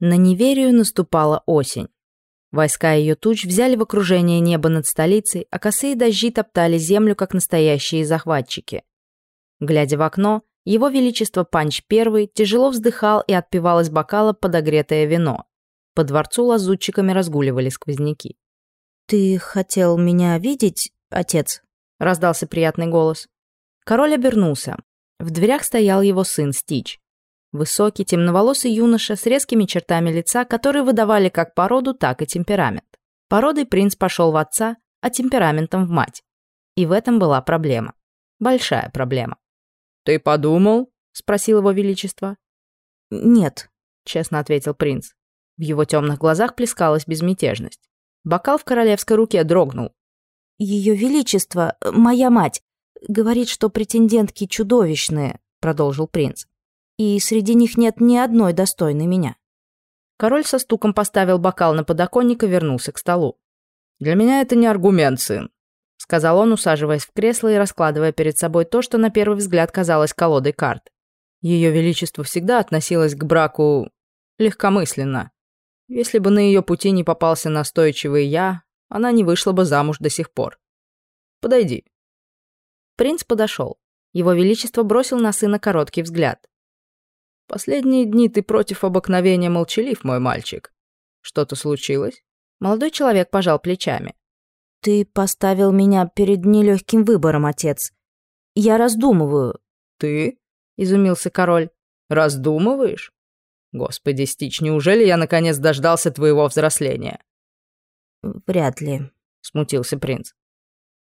На Неверию наступала осень. Войска ее туч взяли в окружение небо над столицей, а косые дожди топтали землю, как настоящие захватчики. Глядя в окно, его Величество Панч I тяжело вздыхал и отпивал из бокала подогретое вино. По дворцу лазутчиками разгуливали сквозняки. «Ты хотел меня видеть, отец?» — раздался приятный голос. Король обернулся. В дверях стоял его сын Стич. Высокий, темноволосый юноша с резкими чертами лица, которые выдавали как породу, так и темперамент. Породой принц пошел в отца, а темпераментом в мать. И в этом была проблема. Большая проблема. «Ты подумал?» — спросил его величество. «Нет», — честно ответил принц. В его темных глазах плескалась безмятежность. Бокал в королевской руке дрогнул. «Ее величество, моя мать, говорит, что претендентки чудовищные», — продолжил принц и среди них нет ни одной достойной меня. Король со стуком поставил бокал на подоконник и вернулся к столу. «Для меня это не аргумент, сын», — сказал он, усаживаясь в кресло и раскладывая перед собой то, что на первый взгляд казалось колодой карт. Ее Величество всегда относилось к браку легкомысленно. Если бы на ее пути не попался настойчивый я, она не вышла бы замуж до сих пор. Подойди. Принц подошел. Его Величество бросил на сына короткий взгляд. Последние дни ты против обыкновения молчалив, мой мальчик. Что-то случилось? Молодой человек пожал плечами. Ты поставил меня перед нелегким выбором, отец. Я раздумываю. Ты? Изумился король. Раздумываешь? Господи, Стич, неужели я наконец дождался твоего взросления? Вряд ли, смутился принц.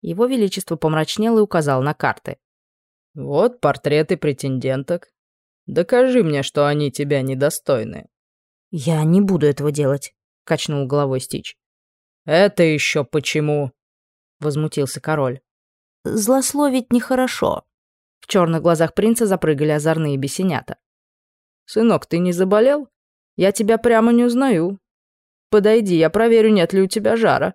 Его величество помрачнел и указал на карты. Вот портреты претенденток. Докажи мне, что они тебя недостойны». «Я не буду этого делать», — качнул головой Стич. «Это еще почему?» — возмутился король. «Злословить нехорошо». В черных глазах принца запрыгали озорные бесенята. «Сынок, ты не заболел? Я тебя прямо не узнаю. Подойди, я проверю, нет ли у тебя жара».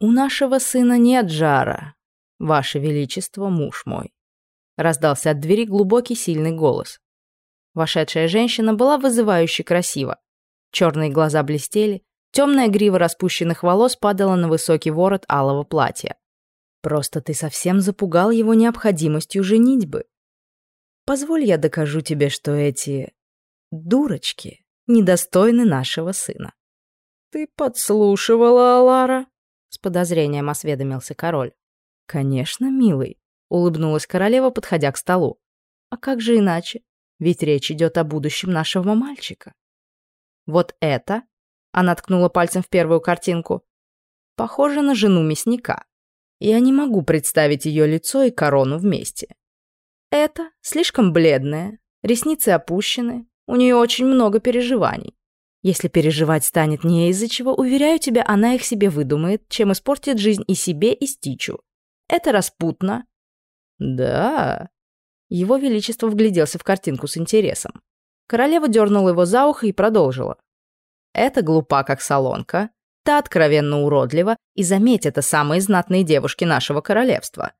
«У нашего сына нет жара, ваше величество, муж мой», — раздался от двери глубокий сильный голос. Вошедшая женщина была вызывающе красива. Черные глаза блестели, темная грива распущенных волос падала на высокий ворот алого платья. Просто ты совсем запугал его необходимостью женитьбы. Позволь я докажу тебе, что эти... дурочки недостойны нашего сына. Ты подслушивала, Алара? С подозрением осведомился король. Конечно, милый, улыбнулась королева, подходя к столу. А как же иначе? Ведь речь идет о будущем нашего мальчика. Вот это, она ткнула пальцем в первую картинку, похоже на жену мясника. Я не могу представить ее лицо и корону вместе. Это слишком бледная, ресницы опущены, у нее очень много переживаний. Если переживать станет не из-за чего, уверяю тебя, она их себе выдумает, чем испортит жизнь и себе, и Стичу. Это распутно. Да, его Величество вгляделся в картинку с интересом. Королева дернула его за ухо и продолжила. «Это глупа, как солонка, та откровенно уродлива, и заметь, это самые знатные девушки нашего королевства.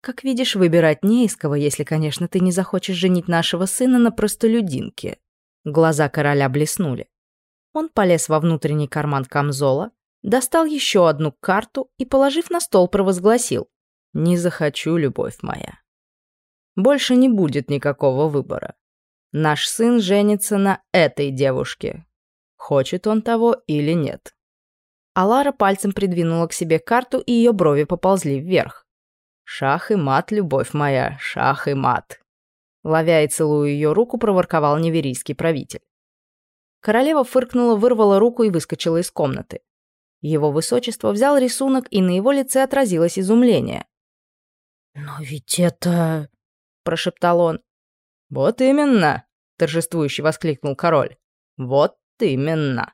Как видишь, выбирать не из кого, если, конечно, ты не захочешь женить нашего сына на простолюдинке». Глаза короля блеснули. Он полез во внутренний карман камзола, достал еще одну карту и, положив на стол, провозгласил. «Не захочу, любовь моя. Больше не будет никакого выбора. Наш сын женится на этой девушке. Хочет он того или нет. Алара пальцем придвинула к себе карту, и ее брови поползли вверх. «Шах и мат, любовь моя, шах и мат!» Ловя и целуя ее руку, проворковал неверийский правитель. Королева фыркнула, вырвала руку и выскочила из комнаты. Его высочество взял рисунок, и на его лице отразилось изумление. «Но ведь это...» — прошептал он. «Вот именно!» — торжествующе воскликнул король. «Вот именно!»